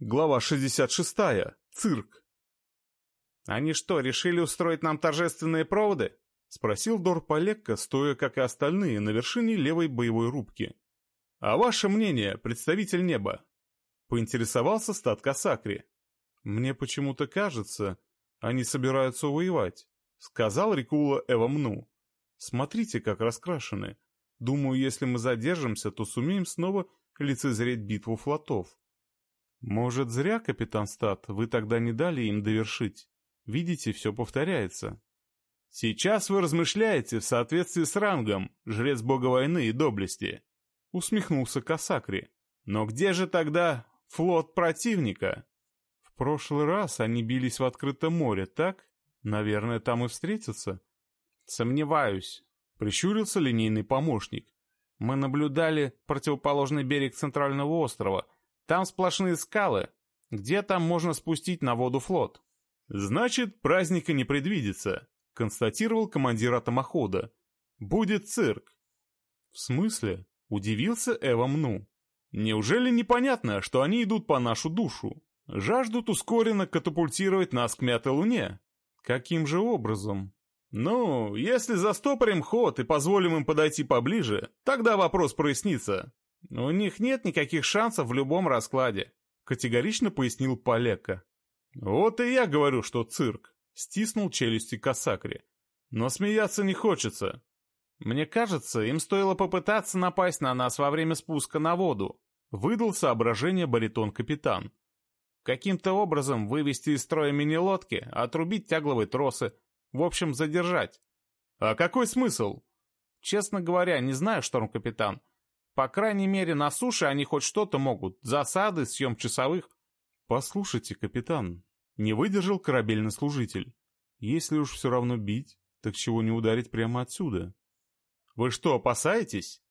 Глава 66. Цирк. «Они что, решили устроить нам торжественные проводы?» — спросил Дор Полекко, стоя, как и остальные, на вершине левой боевой рубки. «А ваше мнение, представитель неба?» — поинтересовался статка Сакри. «Мне почему-то кажется, они собираются воевать», — сказал Рикула Эвамну. «Смотрите, как раскрашены. Думаю, если мы задержимся, то сумеем снова лицезреть битву флотов». «Может, зря, капитан Стат, вы тогда не дали им довершить? Видите, все повторяется». «Сейчас вы размышляете в соответствии с рангом, жрец бога войны и доблести», — усмехнулся Касакри. «Но где же тогда флот противника?» «В прошлый раз они бились в открытом море, так? Наверное, там и встретятся». «Сомневаюсь», — прищурился линейный помощник. «Мы наблюдали противоположный берег центрального острова — там сплошные скалы. Где там можно спустить на воду флот? Значит, праздника не предвидится, констатировал командир атомохода. Будет цирк. В смысле? Удивился Эва Мну. Неужели непонятно, что они идут по нашу душу? Жаждут ускоренно катапультировать нас к мятой луне? Каким же образом? Ну, если застопорим ход и позволим им подойти поближе, тогда вопрос прояснится. «У них нет никаких шансов в любом раскладе», — категорично пояснил Полека. «Вот и я говорю, что цирк», — стиснул челюсти Касакри. «Но смеяться не хочется». «Мне кажется, им стоило попытаться напасть на нас во время спуска на воду», — выдал соображение баритон-капитан. «Каким-то образом вывести из строя мини-лодки, отрубить тягловые тросы, в общем, задержать». «А какой смысл?» «Честно говоря, не знаю, шторм-капитан. По крайней мере, на суше они хоть что-то могут. Засады, съем часовых. Послушайте, капитан, не выдержал корабельный служитель. Если уж все равно бить, так чего не ударить прямо отсюда? Вы что, опасаетесь?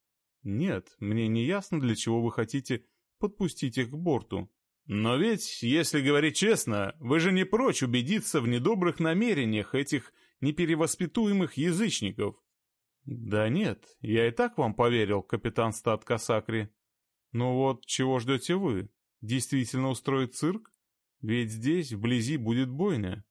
Нет, мне не ясно, для чего вы хотите подпустить их к борту. Но ведь, если говорить честно, вы же не прочь убедиться в недобрых намерениях этих неперевоспитуемых язычников. «Да нет, я и так вам поверил, капитан Стат Касакри. Но вот чего ждете вы? Действительно устроить цирк? Ведь здесь, вблизи, будет бойня».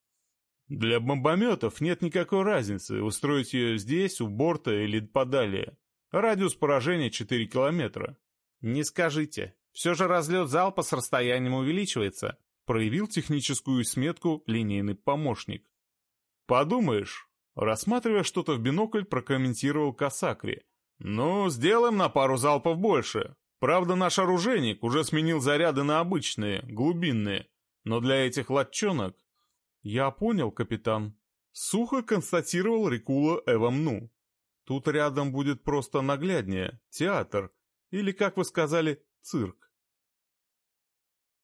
«Для бомбометов нет никакой разницы, устроить ее здесь, у борта или подалее. Радиус поражения 4 километра». «Не скажите. Все же разлет залпа с расстоянием увеличивается», проявил техническую сметку линейный помощник. «Подумаешь, Рассматривая что-то в бинокль, прокомментировал Касакри. «Ну, сделаем на пару залпов больше. Правда, наш оружейник уже сменил заряды на обычные, глубинные. Но для этих латчонок...» «Я понял, капитан», — сухо констатировал Рикула Эвамну. «Тут рядом будет просто нагляднее, театр, или, как вы сказали, цирк.